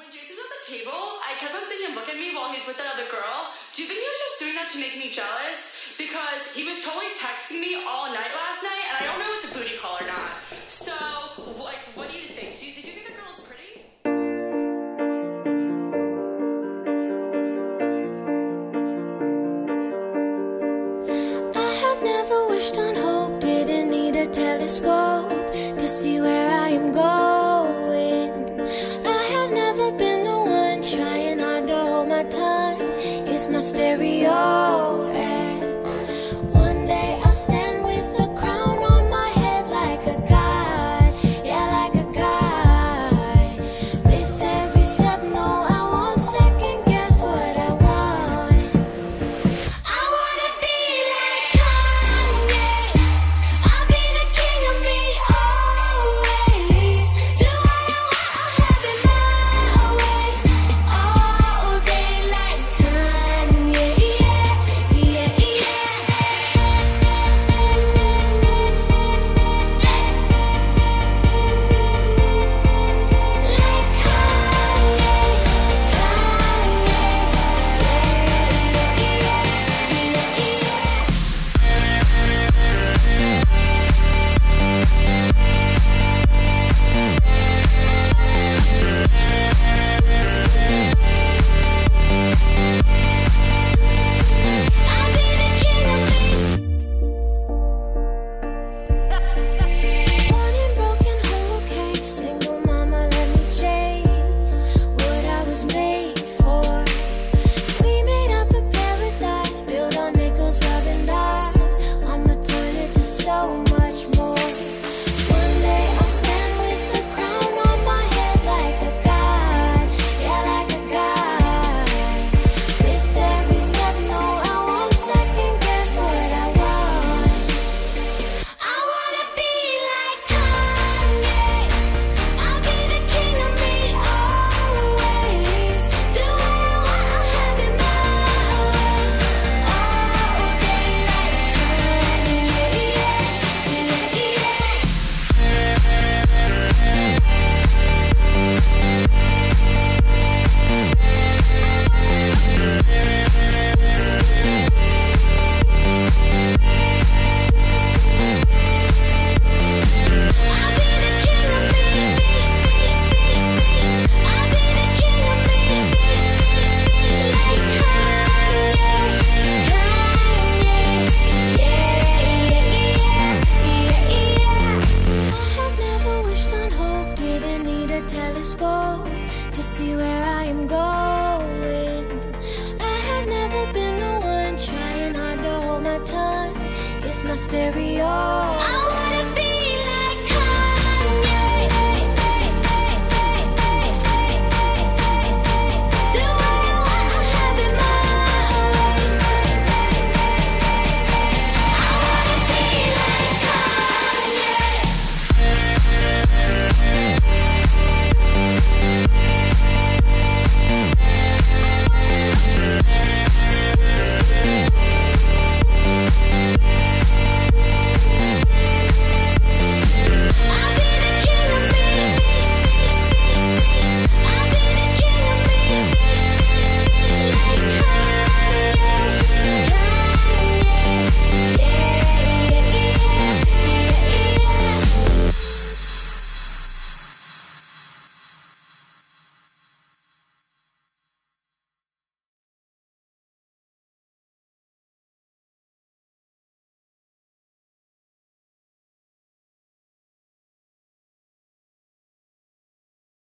When Jason's at the table, I kept on seeing him look at me while he's with that other girl. Do you think he was just doing that to make me jealous? Because he was totally texting me all night last night, and I don't know if it's a booty call or not. So, like, what do you think? Do you, did you think the girl was pretty? I have never wished on hope, didn't need a telescope. my stereo. my stereo.